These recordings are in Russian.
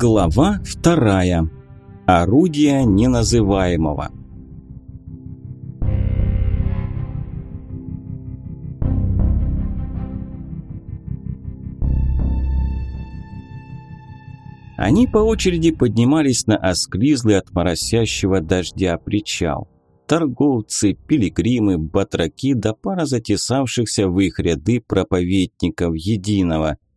Глава вторая. Орудие неназываемого. Они по очереди поднимались на осклизлый от моросящего дождя причал. Торговцы, пилигримы, батраки да пара затесавшихся в их ряды проповедников единого –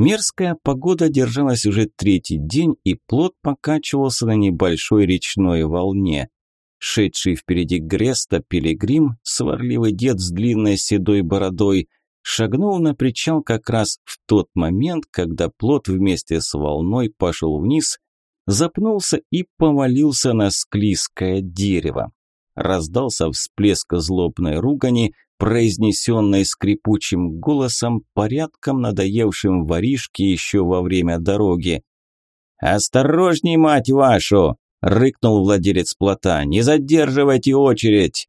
Мерзкая погода держалась уже третий день, и плот покачивался на небольшой речной волне. Шедший впереди Греста пилигрим, сварливый дед с длинной седой бородой, шагнул на причал как раз в тот момент, когда плот вместе с волной пошел вниз, запнулся и повалился на склизкое дерево. Раздался всплеск злобной ругани, произнесенной скрипучим голосом, порядком надоевшим воришке еще во время дороги. «Осторожней, мать вашу!» – рыкнул владелец плота. «Не задерживайте очередь!»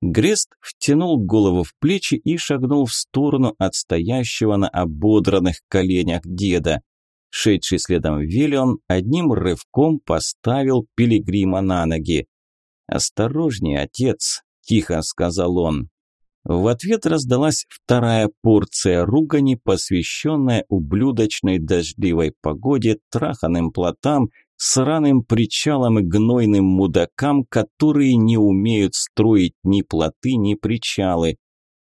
Грест втянул голову в плечи и шагнул в сторону от стоящего на ободранных коленях деда. Шедший следом Велион одним рывком поставил пилигрима на ноги. «Осторожнее, отец», – тихо сказал он. В ответ раздалась вторая порция ругани, посвященная ублюдочной дождливой погоде, траханым плотам, сраным причалам и гнойным мудакам, которые не умеют строить ни плоты, ни причалы.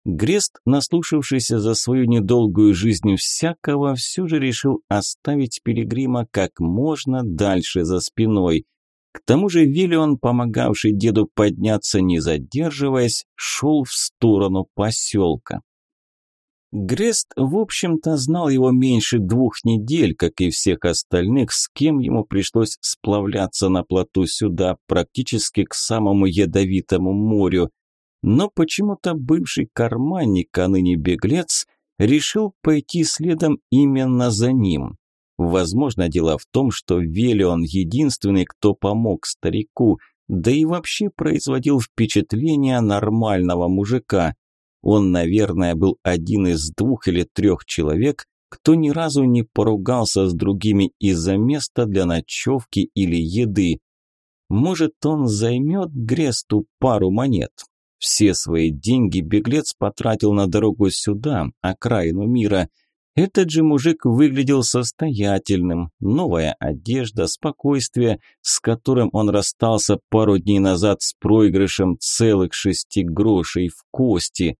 Грест, наслушавшийся за свою недолгую жизнь всякого, все же решил оставить пилигрима как можно дальше за спиной – к тому же Виллион, помогавший деду подняться, не задерживаясь, шел в сторону поселка. Грест, в общем-то, знал его меньше двух недель, как и всех остальных, с кем ему пришлось сплавляться на плоту сюда, практически к самому ядовитому морю. Но почему-то бывший карманник, а ныне беглец, решил пойти следом именно за ним. Возможно, дело в том, что Велион единственный, кто помог старику, да и вообще производил впечатление нормального мужика. Он, наверное, был один из двух или трех человек, кто ни разу не поругался с другими из-за места для ночевки или еды. Может, он займет Гресту пару монет. Все свои деньги беглец потратил на дорогу сюда, окраину мира – этот же мужик выглядел состоятельным. Новая одежда, спокойствие, с которым он расстался пару дней назад с проигрышем целых шести грошей в кости.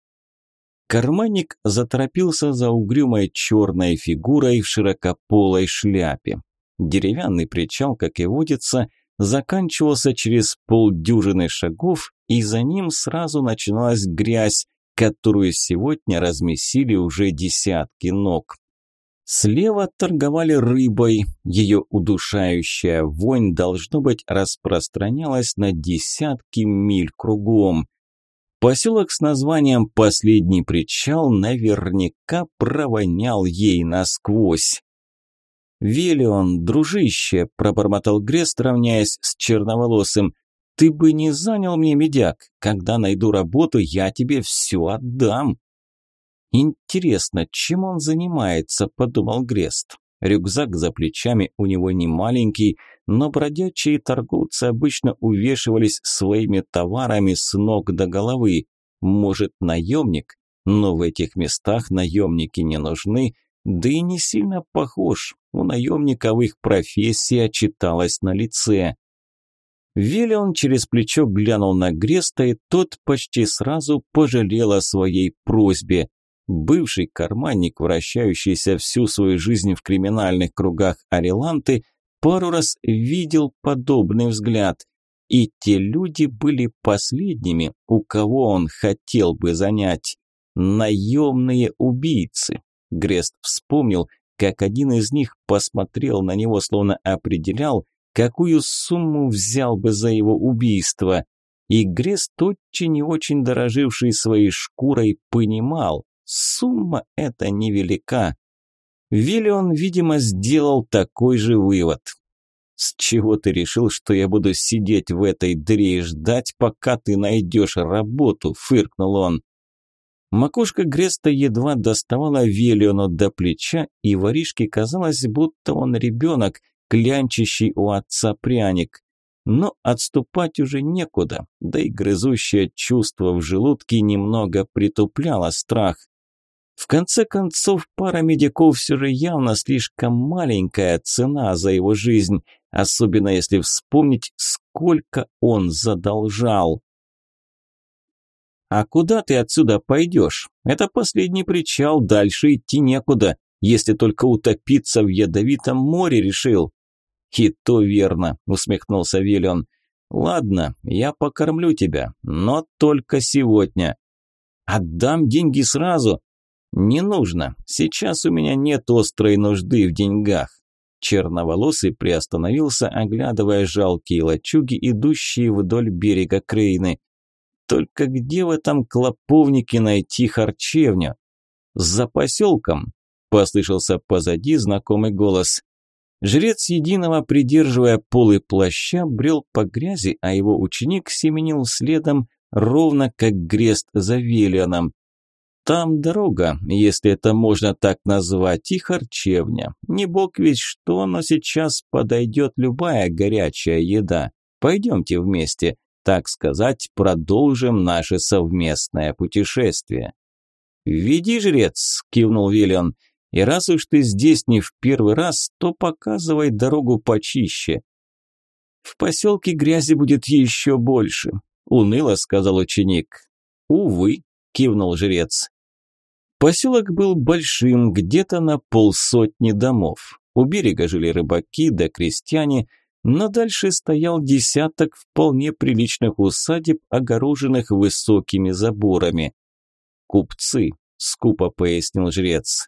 Карманник заторопился за угрюмой черной фигурой в широкополой шляпе. Деревянный причал, как и водится, заканчивался через полдюжины шагов, и за ним сразу начиналась грязь, которую сегодня размесили уже десятки ног. Слева торговали рыбой, ее удушающая вонь, должно быть, распространялась на десятки миль кругом. Поселок с названием «Последний причал» наверняка провонял ей насквозь. «Велион, дружище», – пробормотал Грест, равняясь с черноволосым, ты бы не занял мне медяк. Когда найду работу, я тебе все отдам. Интересно, чем он занимается, подумал Грест. Рюкзак за плечами у него не маленький, но бродячие торговцы обычно увешивались своими товарами с ног до головы. Может, наемник? Но в этих местах наемники не нужны, да и не сильно похож. У наемников их профессия читалась на лице. Виллион через плечо глянул на Греста, и тот почти сразу пожалел о своей просьбе. Бывший карманник, вращающийся всю свою жизнь в криминальных кругах Ареланты, пару раз видел подобный взгляд. И те люди были последними, у кого он хотел бы занять. Наемные убийцы. Грест вспомнил, как один из них посмотрел на него, словно определял, какую сумму взял бы за его убийство. И Грест, очень и очень дороживший своей шкурой, понимал, сумма эта невелика. Виллион, видимо, сделал такой же вывод. «С чего ты решил, что я буду сидеть в этой дыре и ждать, пока ты найдешь работу?» – фыркнул он. Макушка Греста едва доставала Виллиону до плеча, и воришке казалось, будто он ребенок, клянчащий у отца пряник. Но отступать уже некуда, да и грызущее чувство в желудке немного притупляло страх. В конце концов, пара медиков все же явно слишком маленькая цена за его жизнь, особенно если вспомнить, сколько он задолжал. «А куда ты отсюда пойдешь? Это последний причал, дальше идти некуда, если только утопиться в ядовитом море решил». «И то верно», – усмехнулся Виллион. «Ладно, я покормлю тебя, но только сегодня». «Отдам деньги сразу». «Не нужно. Сейчас у меня нет острой нужды в деньгах». Черноволосый приостановился, оглядывая жалкие лачуги, идущие вдоль берега Крейны. Только где в этом клоповнике найти харчевню? За поселком, послышался позади знакомый голос. Жрец Единого, придерживая полы плаща, брел по грязи, а его ученик семенил следом, ровно как грест за Велианом. Там дорога, если это можно так назвать, и харчевня. Не бог ведь что, но сейчас подойдет любая горячая еда. Пойдемте вместе так сказать, продолжим наше совместное путешествие. «Веди, жрец!» – кивнул Виллион. «И раз уж ты здесь не в первый раз, то показывай дорогу почище». «В поселке грязи будет еще больше», – уныло сказал ученик. «Увы», – кивнул жрец. Поселок был большим, где-то на полсотни домов. У берега жили рыбаки да крестьяне – но дальше стоял десяток вполне приличных усадеб, огороженных высокими заборами. «Купцы», – скупо пояснил жрец.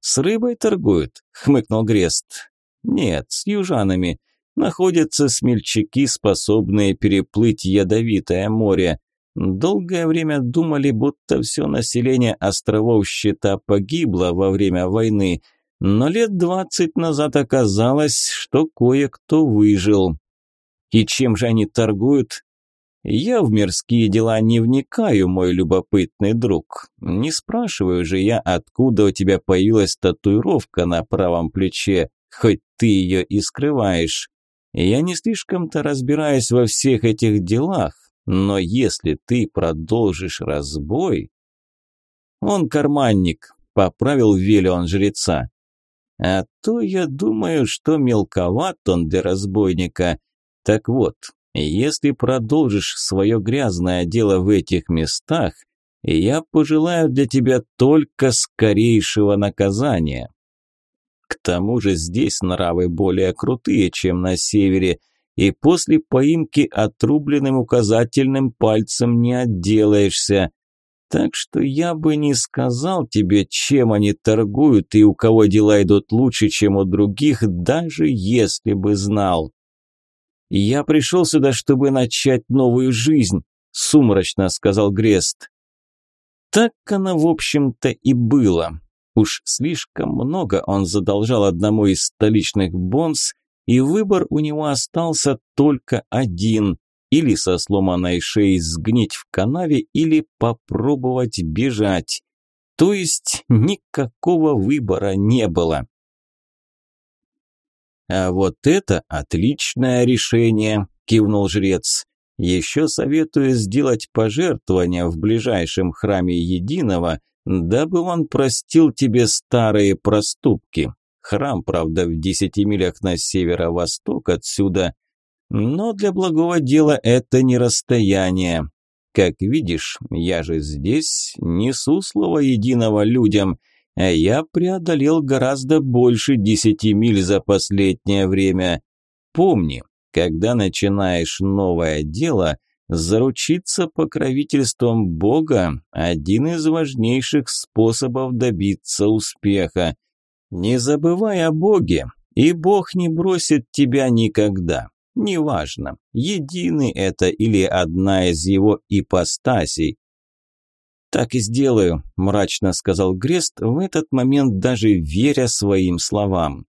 «С рыбой торгуют», – хмыкнул Грест. «Нет, с южанами. Находятся смельчаки, способные переплыть ядовитое море. Долгое время думали, будто все население островов Щита погибло во время войны – но лет двадцать назад оказалось, что кое-кто выжил. И чем же они торгуют? Я в мирские дела не вникаю, мой любопытный друг. Не спрашиваю же я, откуда у тебя появилась татуировка на правом плече, хоть ты ее и скрываешь. Я не слишком-то разбираюсь во всех этих делах, но если ты продолжишь разбой... Он карманник, поправил Велион жреца. А то я думаю, что мелковат он для разбойника. Так вот, если продолжишь свое грязное дело в этих местах, я пожелаю для тебя только скорейшего наказания. К тому же здесь нравы более крутые, чем на севере, и после поимки отрубленным указательным пальцем не отделаешься. Так что я бы не сказал тебе, чем они торгуют и у кого дела идут лучше, чем у других, даже если бы знал. Я пришел сюда, чтобы начать новую жизнь, сумрачно сказал Грест. Так оно, в общем-то, и было. Уж слишком много он задолжал одному из столичных бонс, и выбор у него остался только один или со сломанной шеей сгнить в канаве, или попробовать бежать. То есть никакого выбора не было. «А вот это отличное решение», – кивнул жрец. «Еще советую сделать пожертвование в ближайшем храме Единого, дабы он простил тебе старые проступки. Храм, правда, в десяти милях на северо-восток отсюда – но для благого дела это не расстояние. Как видишь, я же здесь несу слово единого людям, а я преодолел гораздо больше десяти миль за последнее время. Помни, когда начинаешь новое дело, заручиться покровительством Бога – один из важнейших способов добиться успеха. Не забывай о Боге, и Бог не бросит тебя никогда. Неважно, единый это или одна из его ипостасей. «Так и сделаю», – мрачно сказал Грест, в этот момент даже веря своим словам.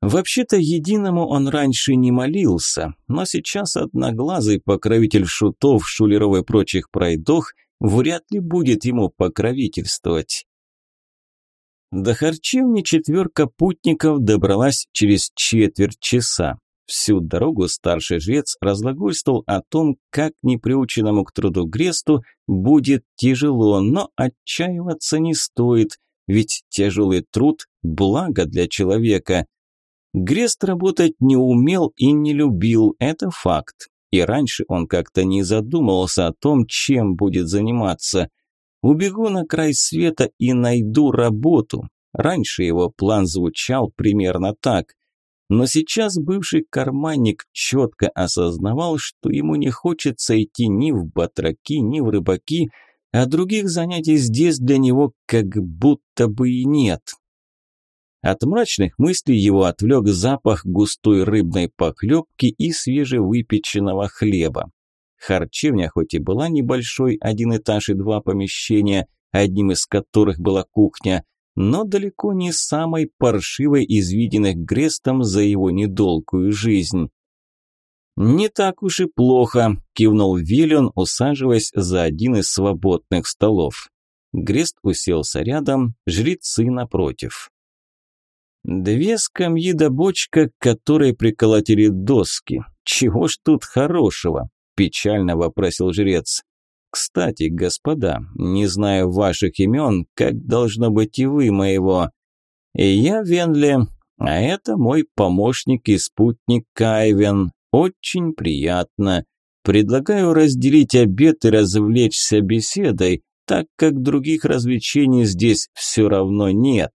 Вообще-то единому он раньше не молился, но сейчас одноглазый покровитель шутов, шулеров и прочих пройдох вряд ли будет ему покровительствовать. До харчевни четверка путников добралась через четверть часа. Всю дорогу старший жрец разлагольствовал о том, как неприученному к труду Гресту будет тяжело, но отчаиваться не стоит, ведь тяжелый труд – благо для человека. Грест работать не умел и не любил, это факт. И раньше он как-то не задумывался о том, чем будет заниматься. Убегу на край света и найду работу. Раньше его план звучал примерно так. Но сейчас бывший карманник четко осознавал, что ему не хочется идти ни в батраки, ни в рыбаки, а других занятий здесь для него как будто бы и нет. От мрачных мыслей его отвлек запах густой рыбной похлебки и свежевыпеченного хлеба. Харчевня хоть и была небольшой, один этаж и два помещения, одним из которых была кухня, но далеко не самой паршивой из виденных Грестом за его недолгую жизнь. «Не так уж и плохо», – кивнул Виллион, усаживаясь за один из свободных столов. Грест уселся рядом, жрецы напротив. Две скамьи да бочка, которой приколотили доски. Чего ж тут хорошего? Печально вопросил жрец. Кстати, господа, не знаю ваших имен, как должно быть и вы моего. Я Венли, а это мой помощник и спутник Кайвен. Очень приятно. Предлагаю разделить обед и развлечься беседой, так как других развлечений здесь все равно нет.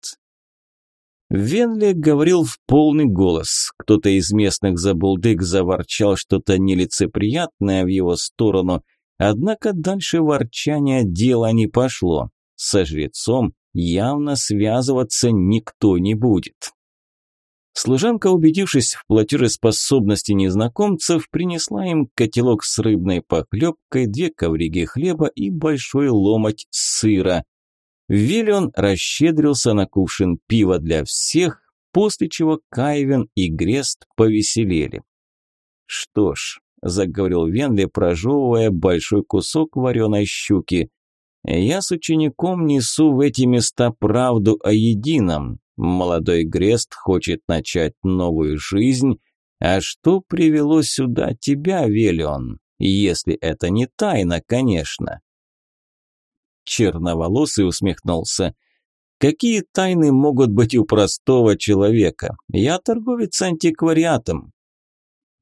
Венли говорил в полный голос. Кто-то из местных забулдык заворчал что-то нелицеприятное в его сторону, однако дальше ворчания дело не пошло. Со жрецом явно связываться никто не будет. Служанка, убедившись в платежеспособности незнакомцев, принесла им котелок с рыбной похлебкой, две ковриги хлеба и большой ломоть сыра. Виллион расщедрился на кувшин пива для всех, после чего Кайвен и Грест повеселели. «Что ж», – заговорил Венли, прожевывая большой кусок вареной щуки, – «я с учеником несу в эти места правду о едином. Молодой Грест хочет начать новую жизнь, а что привело сюда тебя, Велион? Если это не тайна, конечно». Черноволосый усмехнулся. Какие тайны могут быть у простого человека? Я торговец антиквариатом.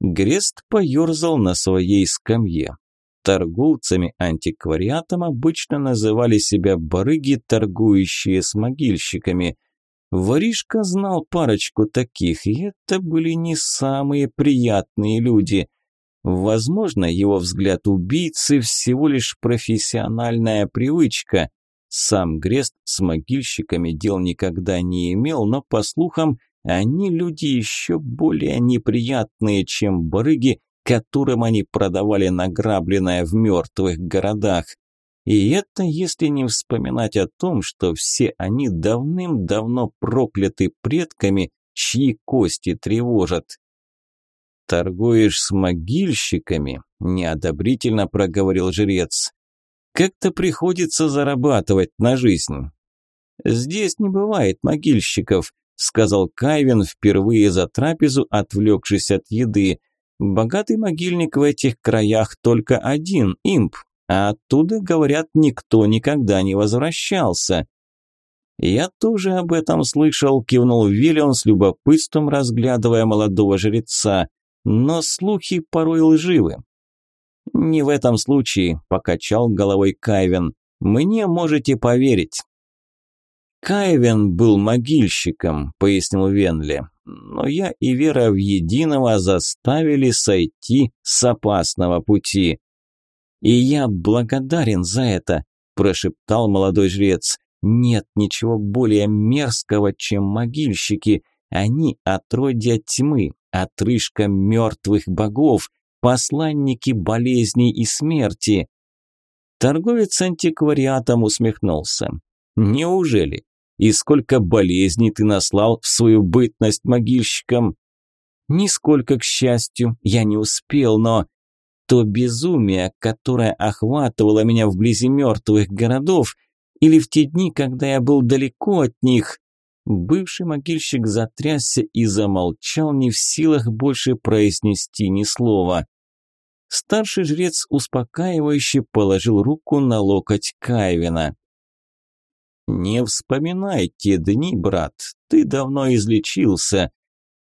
Грест поерзал на своей скамье. Торговцами антиквариатом обычно называли себя барыги, торгующие с могильщиками. Воришка знал парочку таких, и это были не самые приятные люди – Возможно, его взгляд убийцы всего лишь профессиональная привычка. Сам Грест с могильщиками дел никогда не имел, но, по слухам, они люди еще более неприятные, чем барыги, которым они продавали награбленное в мертвых городах. И это если не вспоминать о том, что все они давным-давно прокляты предками, чьи кости тревожат. «Торгуешь с могильщиками?» – неодобрительно проговорил жрец. «Как-то приходится зарабатывать на жизнь». «Здесь не бывает могильщиков», – сказал Кайвин впервые за трапезу, отвлекшись от еды. «Богатый могильник в этих краях только один – имп, а оттуда, говорят, никто никогда не возвращался». «Я тоже об этом слышал», – кивнул Виллион с любопытством, разглядывая молодого жреца но слухи порой лживы. «Не в этом случае», – покачал головой Кайвен. «Мне можете поверить». «Кайвен был могильщиком», – пояснил Венли. «Но я и вера в единого заставили сойти с опасного пути». «И я благодарен за это», – прошептал молодой жрец. «Нет ничего более мерзкого, чем могильщики. Они отродья тьмы, отрыжка мертвых богов, посланники болезней и смерти. Торговец антиквариатом усмехнулся. Неужели? И сколько болезней ты наслал в свою бытность могильщиком? Нисколько, к счастью, я не успел, но... То безумие, которое охватывало меня вблизи мертвых городов, Или в те дни, когда я был далеко от них?» Бывший могильщик затрясся и замолчал, не в силах больше произнести ни слова. Старший жрец успокаивающе положил руку на локоть Кайвина. «Не вспоминай те дни, брат, ты давно излечился».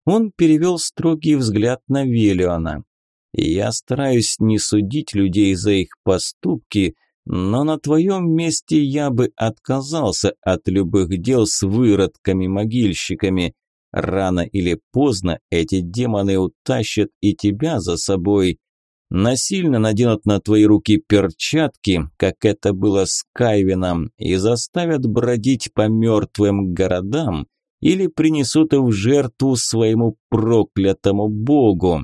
Он перевел строгий взгляд на Велиона. «Я стараюсь не судить людей за их поступки, но на твоем месте я бы отказался от любых дел с выродками-могильщиками. Рано или поздно эти демоны утащат и тебя за собой. Насильно наденут на твои руки перчатки, как это было с Кайвином, и заставят бродить по мертвым городам или принесут в жертву своему проклятому богу.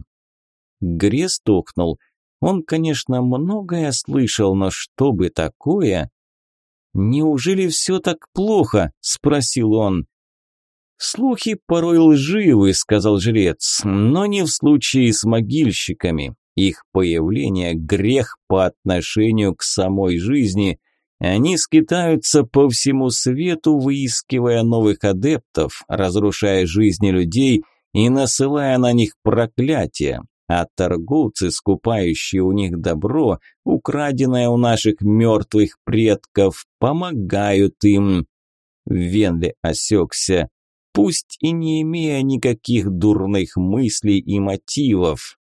Грест ухнул – он, конечно, многое слышал, но что бы такое? «Неужели все так плохо?» – спросил он. «Слухи порой лживы», – сказал жрец, – «но не в случае с могильщиками. Их появление – грех по отношению к самой жизни. Они скитаются по всему свету, выискивая новых адептов, разрушая жизни людей и насылая на них проклятия а торговцы, скупающие у них добро, украденное у наших мертвых предков, помогают им. Венли осекся, пусть и не имея никаких дурных мыслей и мотивов.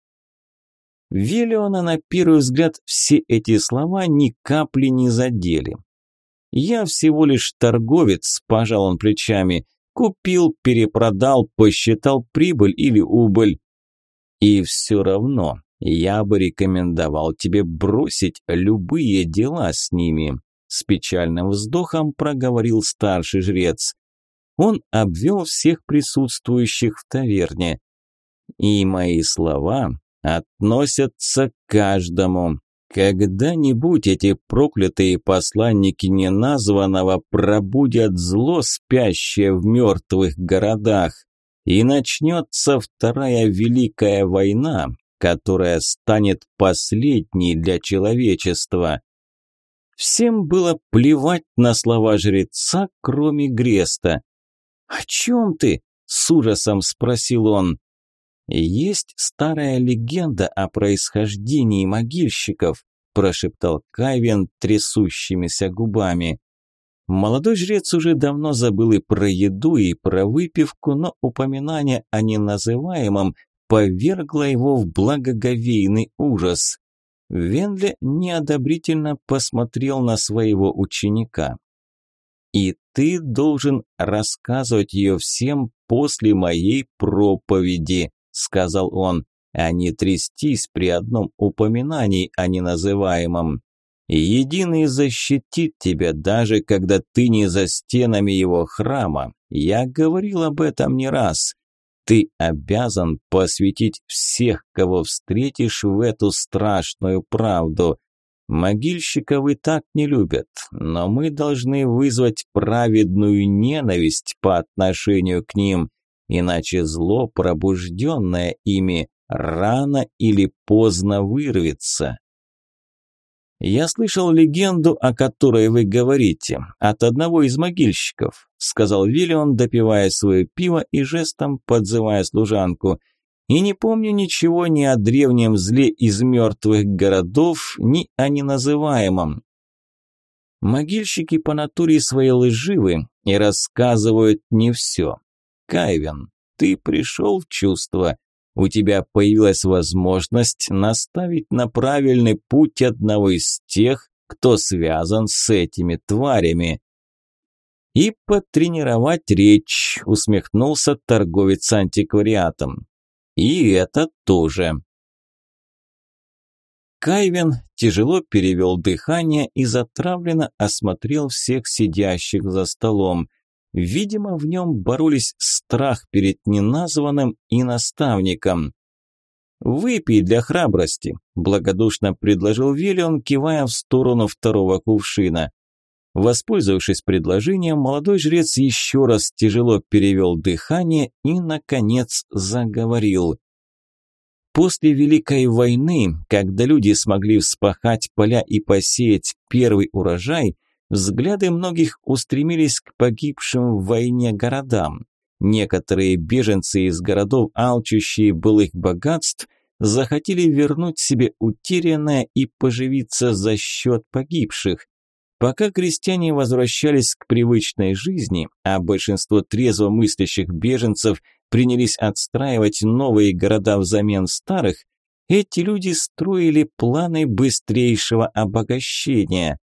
Велиона на первый взгляд все эти слова ни капли не задели. «Я всего лишь торговец», – пожал он плечами. «Купил, перепродал, посчитал прибыль или убыль. И все равно я бы рекомендовал тебе бросить любые дела с ними, с печальным вздохом проговорил старший жрец. Он обвел всех присутствующих в таверне. И мои слова относятся к каждому. Когда-нибудь эти проклятые посланники неназванного пробудят зло, спящее в мертвых городах и начнется Вторая Великая война, которая станет последней для человечества. Всем было плевать на слова жреца, кроме Греста. «О чем ты?» – с ужасом спросил он. «Есть старая легенда о происхождении могильщиков», – прошептал Кайвен трясущимися губами. Молодой жрец уже давно забыл и про еду, и про выпивку, но упоминание о неназываемом повергло его в благоговейный ужас. Венле неодобрительно посмотрел на своего ученика. «И ты должен рассказывать ее всем после моей проповеди», – сказал он, – «а не трястись при одном упоминании о неназываемом». Единый защитит тебя, даже когда ты не за стенами его храма. Я говорил об этом не раз. Ты обязан посвятить всех, кого встретишь в эту страшную правду. Могильщиков и так не любят, но мы должны вызвать праведную ненависть по отношению к ним, иначе зло, пробужденное ими, рано или поздно вырвется. «Я слышал легенду, о которой вы говорите, от одного из могильщиков», сказал Виллион, допивая свое пиво и жестом подзывая служанку. «И не помню ничего ни о древнем зле из мертвых городов, ни о неназываемом». Могильщики по натуре своей лживы и рассказывают не все. Кайвен, ты пришел в чувство у тебя появилась возможность наставить на правильный путь одного из тех, кто связан с этими тварями. И потренировать речь, усмехнулся торговец антиквариатом. И это тоже. Кайвен тяжело перевел дыхание и затравленно осмотрел всех сидящих за столом – Видимо, в нем боролись страх перед неназванным и наставником. «Выпей для храбрости», – благодушно предложил Виллион, кивая в сторону второго кувшина. Воспользовавшись предложением, молодой жрец еще раз тяжело перевел дыхание и, наконец, заговорил. После Великой войны, когда люди смогли вспахать поля и посеять первый урожай, взгляды многих устремились к погибшим в войне городам. Некоторые беженцы из городов, алчущие былых богатств, захотели вернуть себе утерянное и поживиться за счет погибших. Пока крестьяне возвращались к привычной жизни, а большинство трезво мыслящих беженцев принялись отстраивать новые города взамен старых, эти люди строили планы быстрейшего обогащения.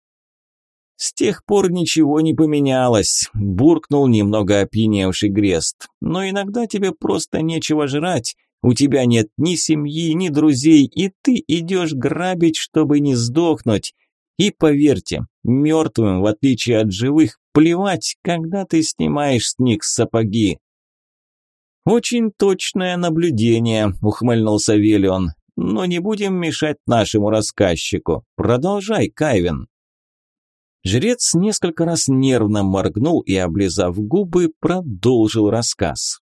«С тех пор ничего не поменялось», – буркнул немного опьяневший Грест. «Но иногда тебе просто нечего жрать, у тебя нет ни семьи, ни друзей, и ты идешь грабить, чтобы не сдохнуть. И поверьте, мертвым, в отличие от живых, плевать, когда ты снимаешь с них сапоги». «Очень точное наблюдение», – ухмыльнулся Велион. «Но не будем мешать нашему рассказчику. Продолжай, Кайвин». Жрец несколько раз нервно моргнул и, облизав губы, продолжил рассказ.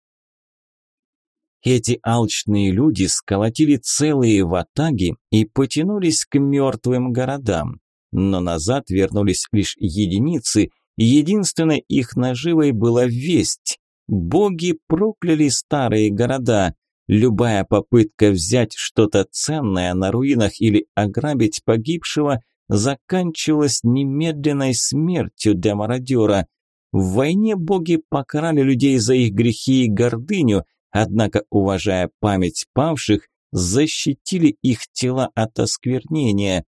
Эти алчные люди сколотили целые ватаги и потянулись к мертвым городам. Но назад вернулись лишь единицы, и единственной их наживой была весть. Боги прокляли старые города. Любая попытка взять что-то ценное на руинах или ограбить погибшего заканчивалась немедленной смертью для мародера. В войне боги покарали людей за их грехи и гордыню, однако, уважая память павших, защитили их тела от осквернения.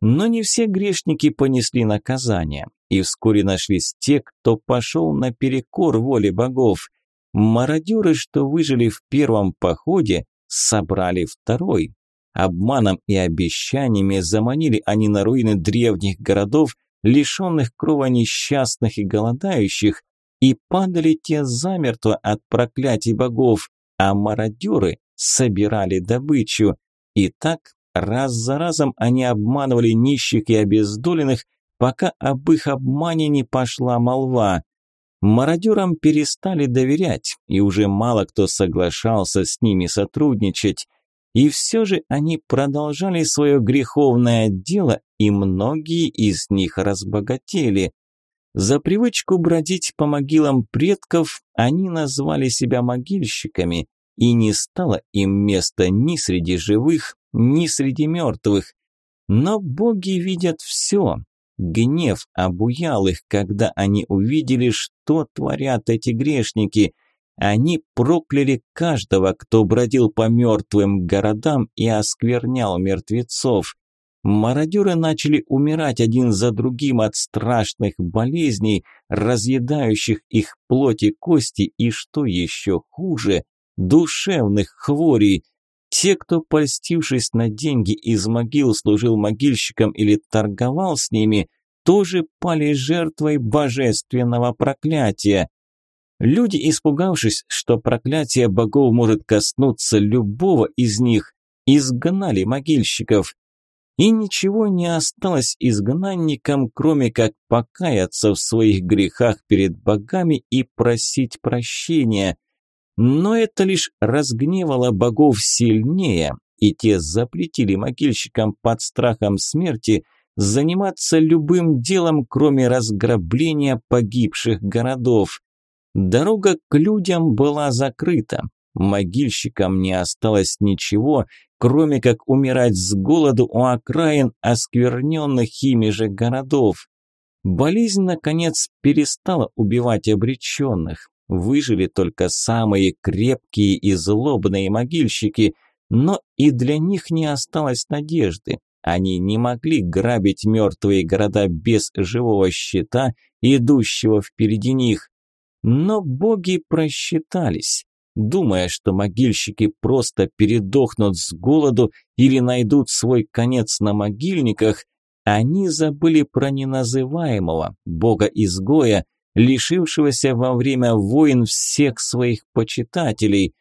Но не все грешники понесли наказание, и вскоре нашлись те, кто пошел наперекор воле богов. Мародеры, что выжили в первом походе, собрали второй. Обманом и обещаниями заманили они на руины древних городов, лишенных крова несчастных и голодающих, и падали те замертво от проклятий богов, а мародеры собирали добычу. И так раз за разом они обманывали нищих и обездоленных, пока об их обмане не пошла молва. Мародерам перестали доверять, и уже мало кто соглашался с ними сотрудничать. И все же они продолжали свое греховное дело, и многие из них разбогатели. За привычку бродить по могилам предков они назвали себя могильщиками, и не стало им места ни среди живых, ни среди мертвых. Но боги видят все. Гнев обуял их, когда они увидели, что творят эти грешники – они прокляли каждого, кто бродил по мертвым городам и осквернял мертвецов. Мародеры начали умирать один за другим от страшных болезней, разъедающих их плоть и кости, и, что еще хуже, душевных хворей. Те, кто, польстившись на деньги из могил, служил могильщикам или торговал с ними, тоже пали жертвой божественного проклятия. Люди, испугавшись, что проклятие богов может коснуться любого из них, изгнали могильщиков. И ничего не осталось изгнанникам, кроме как покаяться в своих грехах перед богами и просить прощения. Но это лишь разгневало богов сильнее, и те запретили могильщикам под страхом смерти заниматься любым делом, кроме разграбления погибших городов. Дорога к людям была закрыта. Могильщикам не осталось ничего, кроме как умирать с голоду у окраин оскверненных ими же городов. Болезнь, наконец, перестала убивать обреченных. Выжили только самые крепкие и злобные могильщики, но и для них не осталось надежды. Они не могли грабить мертвые города без живого щита, идущего впереди них. Но боги просчитались, думая, что могильщики просто передохнут с голоду или найдут свой конец на могильниках, они забыли про неназываемого, бога-изгоя, лишившегося во время войн всех своих почитателей.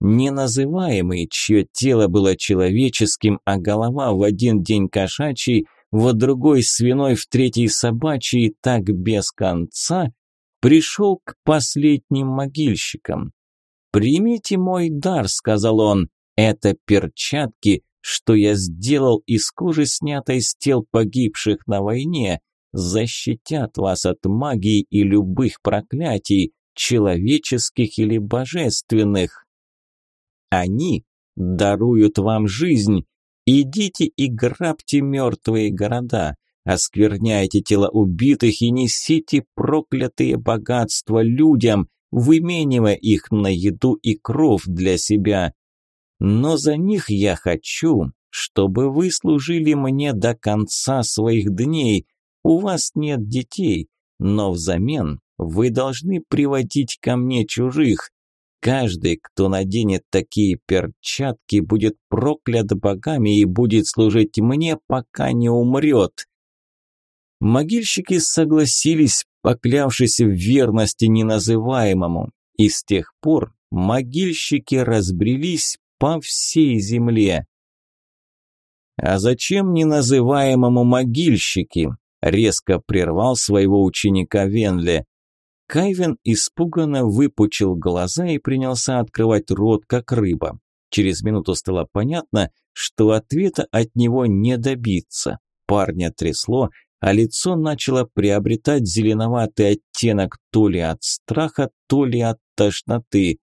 Неназываемый, чье тело было человеческим, а голова в один день кошачий, в другой свиной, в третий собачий, так без конца – пришел к последним могильщикам. «Примите мой дар», – сказал он, – «это перчатки, что я сделал из кожи, снятой с тел погибших на войне. защитят вас от магии и любых проклятий, человеческих или божественных. Они даруют вам жизнь. Идите и грабьте мертвые города, оскверняйте тела убитых и несите проклятые богатства людям, выменивая их на еду и кров для себя. Но за них я хочу, чтобы вы служили мне до конца своих дней. У вас нет детей, но взамен вы должны приводить ко мне чужих. Каждый, кто наденет такие перчатки, будет проклят богами и будет служить мне, пока не умрет. Могильщики согласились, поклявшись в верности неназываемому, и с тех пор могильщики разбрелись по всей земле. «А зачем неназываемому могильщики?» – резко прервал своего ученика Венле. Кайвен испуганно выпучил глаза и принялся открывать рот, как рыба. Через минуту стало понятно, что ответа от него не добиться. Парня трясло, а лицо начало приобретать зеленоватый оттенок то ли от страха, то ли от тошноты.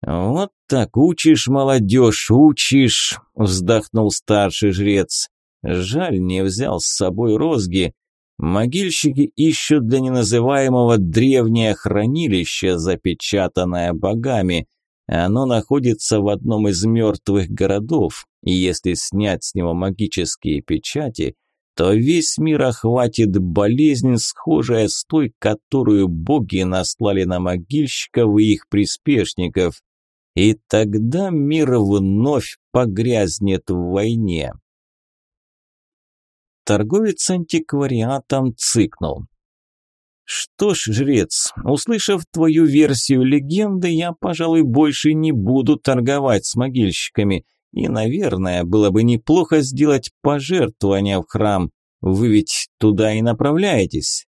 «Вот так учишь, молодежь, учишь!» – вздохнул старший жрец. «Жаль, не взял с собой розги. Могильщики ищут для неназываемого древнее хранилище, запечатанное богами. Оно находится в одном из мертвых городов, и если снять с него магические печати – то весь мир охватит болезнь, схожая с той, которую боги наслали на могильщиков и их приспешников. И тогда мир вновь погрязнет в войне. Торговец антиквариатом цыкнул. «Что ж, жрец, услышав твою версию легенды, я, пожалуй, больше не буду торговать с могильщиками». И, наверное, было бы неплохо сделать пожертвование в храм. Вы ведь туда и направляетесь?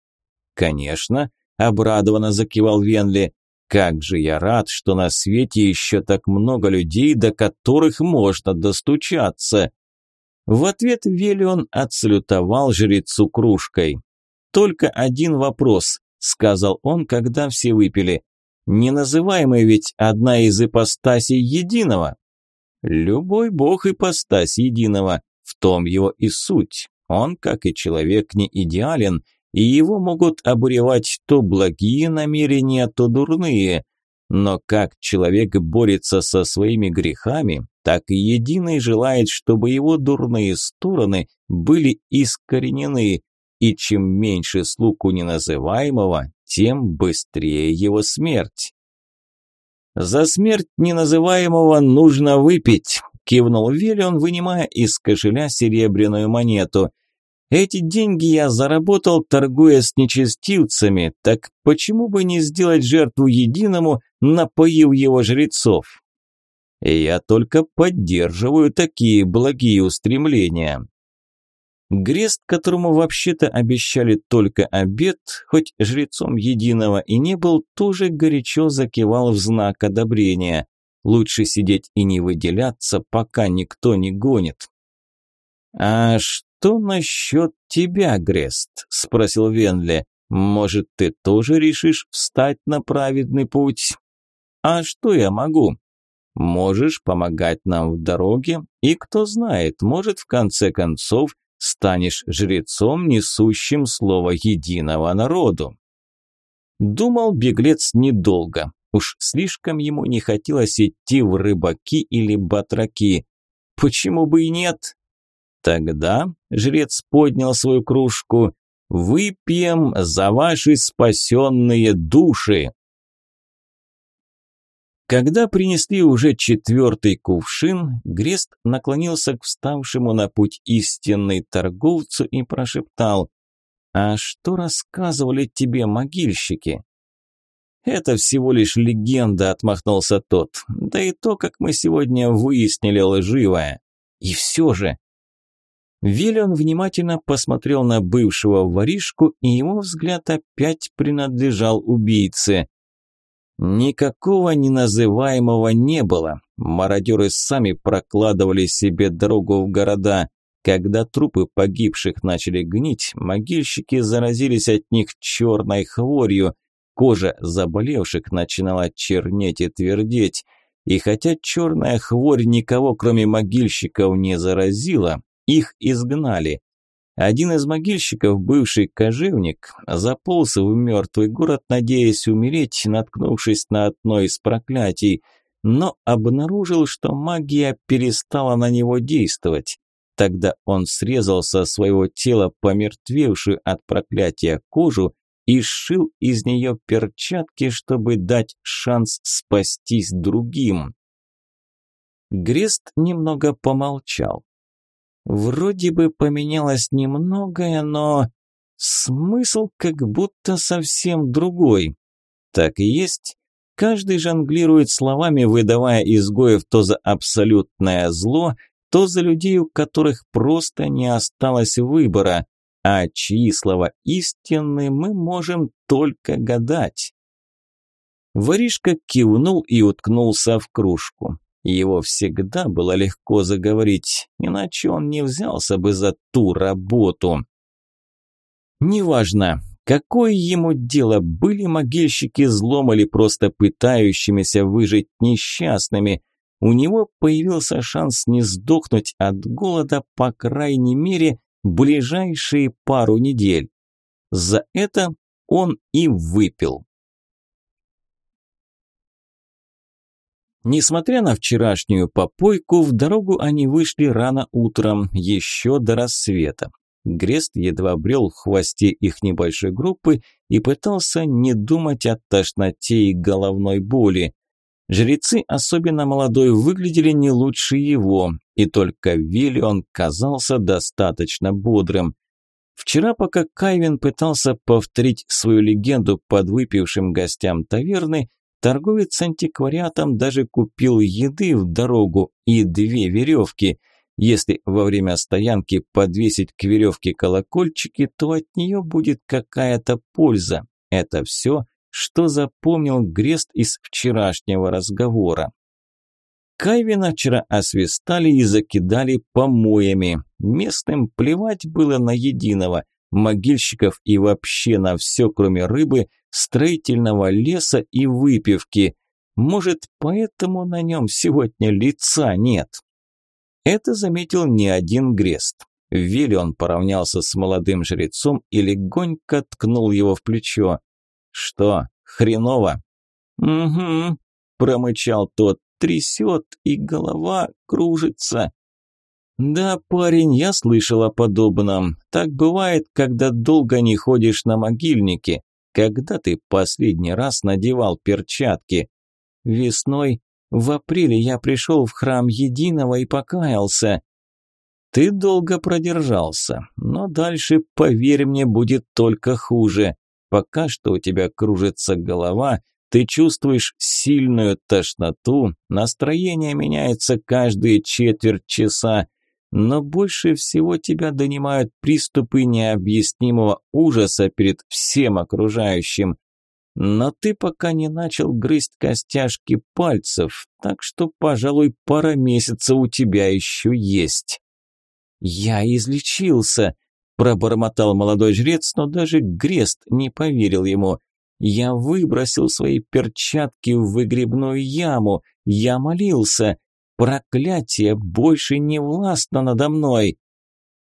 Конечно, обрадованно закивал Венли. Как же я рад, что на свете еще так много людей, до которых можно достучаться. В ответ Велион отсалютовал жрецу кружкой. «Только один вопрос», – сказал он, когда все выпили. «Неназываемый ведь одна из ипостасей единого». Любой бог ипостась единого, в том его и суть. Он, как и человек, не идеален, и его могут обуревать то благие намерения, то дурные. Но как человек борется со своими грехами, так и единый желает, чтобы его дурные стороны были искоренены, и чем меньше слуг у неназываемого, тем быстрее его смерть. За смерть неназываемого нужно выпить, кивнул Виллион, вынимая из кошеля серебряную монету. Эти деньги я заработал, торгуя с нечестивцами, так почему бы не сделать жертву единому, напоив его жрецов? Я только поддерживаю такие благие устремления. Грест, которому вообще-то обещали только обед, хоть жрецом единого и не был, тоже горячо закивал в знак одобрения. Лучше сидеть и не выделяться, пока никто не гонит. «А что насчет тебя, Грест?» – спросил Венли. «Может, ты тоже решишь встать на праведный путь?» «А что я могу?» «Можешь помогать нам в дороге, и кто знает, может, в конце концов, станешь жрецом, несущим слово единого народу». Думал беглец недолго. Уж слишком ему не хотелось идти в рыбаки или батраки. Почему бы и нет? Тогда жрец поднял свою кружку. «Выпьем за ваши спасенные души!» Когда принесли уже четвертый кувшин, Грест наклонился к вставшему на путь истинной торговцу и прошептал «А что рассказывали тебе могильщики?» «Это всего лишь легенда», – отмахнулся тот. «Да и то, как мы сегодня выяснили, лживое. И все же, Виллион внимательно посмотрел на бывшего воришку, и его взгляд опять принадлежал убийце. Никакого неназываемого не было. Мародеры сами прокладывали себе дорогу в города. Когда трупы погибших начали гнить, могильщики заразились от них черной хворью, кожа заболевших начинала чернеть и твердеть. И хотя черная хворь никого, кроме могильщиков, не заразила, их изгнали. Один из могильщиков, бывший кожевник, заполз в мертвый город, надеясь умереть, наткнувшись на одно из проклятий, но обнаружил, что магия перестала на него действовать. Тогда он срезал со своего тела помертвевшую от проклятия кожу и сшил из нее перчатки, чтобы дать шанс спастись другим. Грест немного помолчал. Вроде бы поменялось немногое, но смысл как будто совсем другой. Так и есть. Каждый жонглирует словами, выдавая изгоев то за абсолютное зло, то за людей, у которых просто не осталось выбора. А чьи слова истинны, мы можем только гадать. Воришка кивнул и уткнулся в кружку. Его всегда было легко заговорить, иначе он не взялся бы за ту работу. Неважно, какое ему дело, были могильщики злом или просто пытающимися выжить несчастными, у него появился шанс не сдохнуть от голода, по крайней мере, ближайшие пару недель. За это он и выпил. Несмотря на вчерашнюю попойку, в дорогу они вышли рано утром, еще до рассвета. Грест едва брел в хвосте их небольшой группы и пытался не думать о тошноте и головной боли. Жрецы, особенно молодой, выглядели не лучше его, и только Виллион казался достаточно бодрым. Вчера, пока Кайвин пытался повторить свою легенду под выпившим гостям таверны, Торговец антиквариатом даже купил еды в дорогу и две веревки. Если во время стоянки подвесить к веревке колокольчики, то от нее будет какая-то польза. Это все, что запомнил Грест из вчерашнего разговора. Кайвина вчера освистали и закидали помоями. Местным плевать было на единого могильщиков и вообще на все, кроме рыбы, строительного леса и выпивки. Может, поэтому на нем сегодня лица нет? Это заметил не один Грест. Виллион поравнялся с молодым жрецом и легонько ткнул его в плечо. «Что, хреново?» «Угу», – промычал тот, – «трясет и голова кружится». «Да, парень, я слышал о подобном. Так бывает, когда долго не ходишь на могильнике. Когда ты последний раз надевал перчатки? Весной, в апреле я пришел в храм Единого и покаялся. Ты долго продержался, но дальше, поверь мне, будет только хуже. Пока что у тебя кружится голова, ты чувствуешь сильную тошноту, настроение меняется каждые четверть часа, но больше всего тебя донимают приступы необъяснимого ужаса перед всем окружающим. Но ты пока не начал грызть костяшки пальцев, так что, пожалуй, пара месяцев у тебя еще есть. Я излечился, пробормотал молодой жрец, но даже Грест не поверил ему. Я выбросил свои перчатки в выгребную яму, я молился, Проклятие больше не властно надо мной.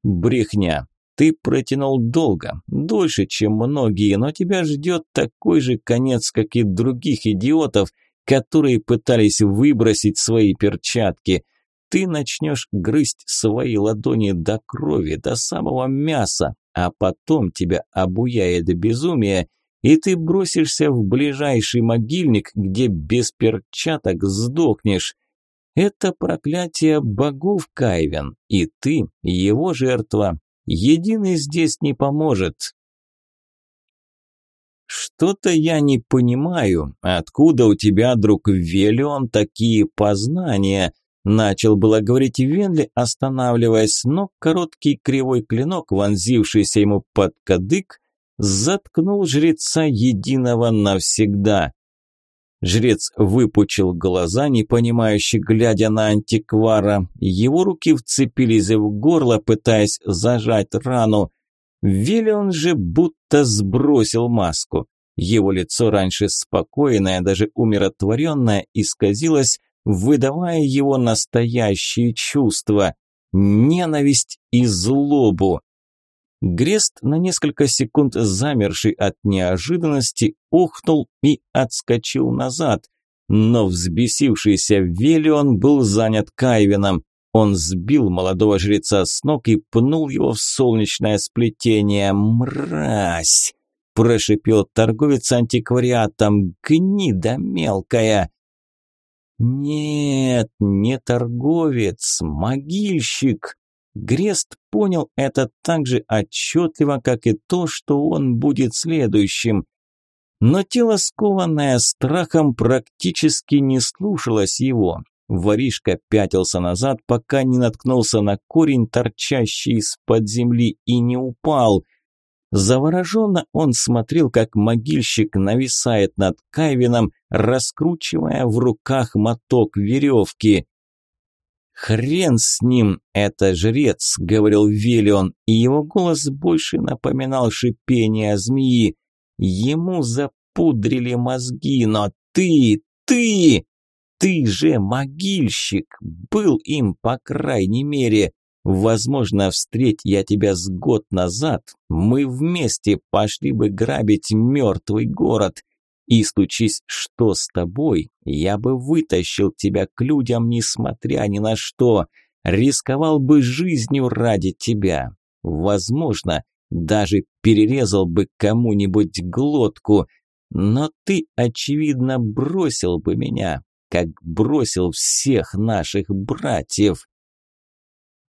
Брехня. Ты протянул долго, дольше, чем многие, но тебя ждет такой же конец, как и других идиотов, которые пытались выбросить свои перчатки. Ты начнешь грызть свои ладони до крови, до самого мяса, а потом тебя обуяет безумие, и ты бросишься в ближайший могильник, где без перчаток сдохнешь. Это проклятие богов, Кайвен, и ты, его жертва. Единый здесь не поможет. Что-то я не понимаю, откуда у тебя, друг Велион, такие познания? Начал было говорить Венли, останавливаясь, но короткий кривой клинок, вонзившийся ему под кадык, заткнул жреца единого навсегда. Жрец выпучил глаза, непонимающе глядя на антиквара. Его руки вцепились в горло, пытаясь зажать рану. Виллион же будто сбросил маску. Его лицо, раньше спокойное, даже умиротворенное, исказилось, выдавая его настоящие чувства – ненависть и злобу. Грест, на несколько секунд замерший от неожиданности, ухнул и отскочил назад. Но взбесившийся Велион был занят Кайвином. Он сбил молодого жреца с ног и пнул его в солнечное сплетение. «Мразь!» – прошипел торговец антиквариатом. «Гнида мелкая!» «Нет, не торговец, могильщик!» Грест понял это так же отчетливо, как и то, что он будет следующим. Но тело, скованное страхом, практически не слушалось его. Воришка пятился назад, пока не наткнулся на корень, торчащий из-под земли, и не упал. Завороженно он смотрел, как могильщик нависает над Кайвином, раскручивая в руках моток веревки. «Хрен с ним, это жрец», – говорил Велион, и его голос больше напоминал шипение змеи. «Ему запудрили мозги, но ты, ты, ты же могильщик, был им, по крайней мере. Возможно, встреть я тебя с год назад, мы вместе пошли бы грабить мертвый город». И случись что с тобой, я бы вытащил тебя к людям, несмотря ни на что, рисковал бы жизнью ради тебя. Возможно, даже перерезал бы кому-нибудь глотку, но ты, очевидно, бросил бы меня, как бросил всех наших братьев.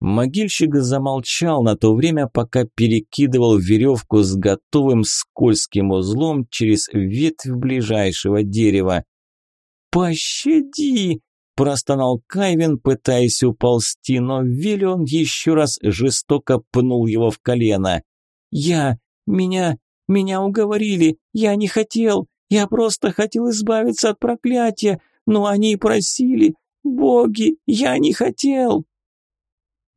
Могильщик замолчал на то время, пока перекидывал веревку с готовым скользким узлом через ветвь ближайшего дерева. «Пощади!» – простонал Кайвин, пытаясь уползти, но Виллион еще раз жестоко пнул его в колено. «Я... меня... меня уговорили! Я не хотел! Я просто хотел избавиться от проклятия, но они просили! Боги, я не хотел!»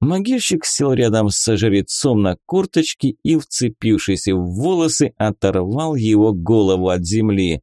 Могильщик сел рядом с жрецом на курточке и, вцепившись в волосы, оторвал его голову от земли.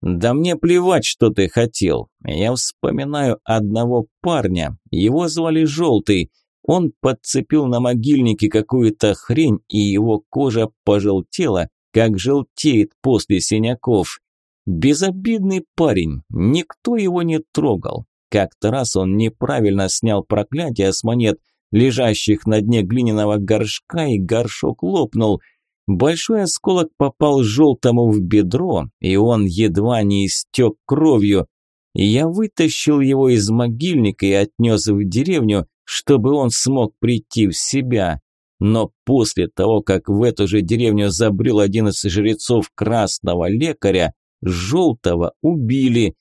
«Да мне плевать, что ты хотел. Я вспоминаю одного парня. Его звали Желтый. Он подцепил на могильнике какую-то хрень, и его кожа пожелтела, как желтеет после синяков. Безобидный парень, никто его не трогал. Как-то раз он неправильно снял проклятие с монет, лежащих на дне глиняного горшка, и горшок лопнул. Большой осколок попал желтому в бедро, и он едва не истек кровью. Я вытащил его из могильника и отнес в деревню, чтобы он смог прийти в себя. Но после того, как в эту же деревню забрел один из жрецов красного лекаря, желтого убили.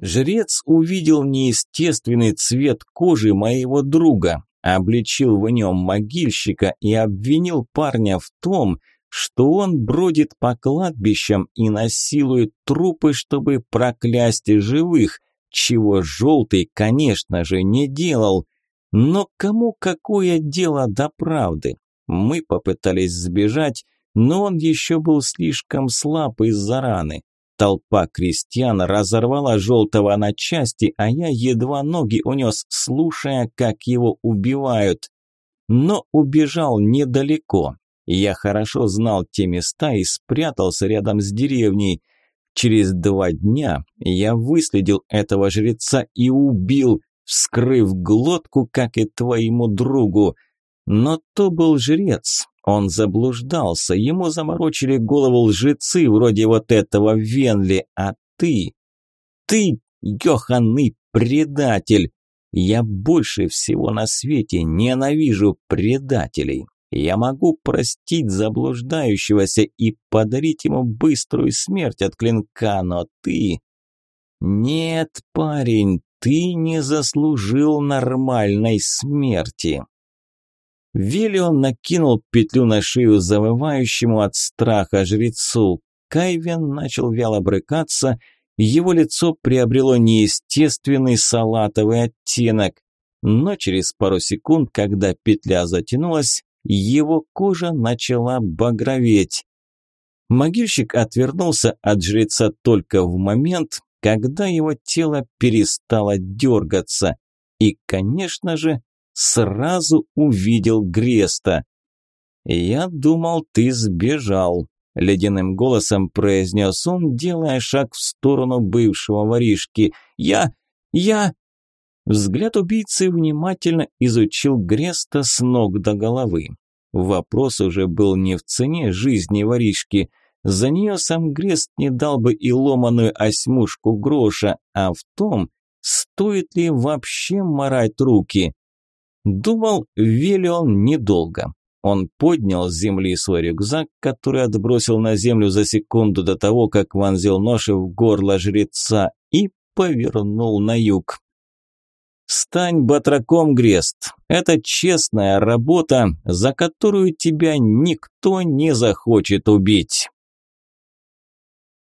Жрец увидел неестественный цвет кожи моего друга, обличил в нем могильщика и обвинил парня в том, что он бродит по кладбищам и насилует трупы, чтобы проклясть живых, чего Желтый, конечно же, не делал. Но кому какое дело до правды? Мы попытались сбежать, но он еще был слишком слаб из-за раны. Толпа крестьян разорвала желтого на части, а я едва ноги унес, слушая, как его убивают. Но убежал недалеко. Я хорошо знал те места и спрятался рядом с деревней. Через два дня я выследил этого жреца и убил, вскрыв глотку, как и твоему другу. Но то был жрец, он заблуждался, ему заморочили голову лжецы вроде вот этого Венли, а ты... Ты, Йоханный предатель! Я больше всего на свете ненавижу предателей. Я могу простить заблуждающегося и подарить ему быструю смерть от клинка, но ты... Нет, парень, ты не заслужил нормальной смерти. Виллион накинул петлю на шею завывающему от страха жрецу. Кайвен начал вяло брыкаться, Его лицо приобрело неестественный салатовый оттенок, но через пару секунд, когда петля затянулась, его кожа начала багроветь. Могильщик отвернулся от жреца только в момент, когда его тело перестало дергаться. И, конечно же, сразу увидел Греста. «Я думал, ты сбежал», – ледяным голосом произнес он, делая шаг в сторону бывшего воришки. «Я... я...» Взгляд убийцы внимательно изучил Греста с ног до головы. Вопрос уже был не в цене жизни воришки. За нее сам Грест не дал бы и ломаную осьмушку гроша, а в том, стоит ли вообще морать руки. Думал Велион недолго. Он поднял с земли свой рюкзак, который отбросил на землю за секунду до того, как вонзил нож в горло жреца, и повернул на юг. «Стань батраком, Грест. Это честная работа, за которую тебя никто не захочет убить».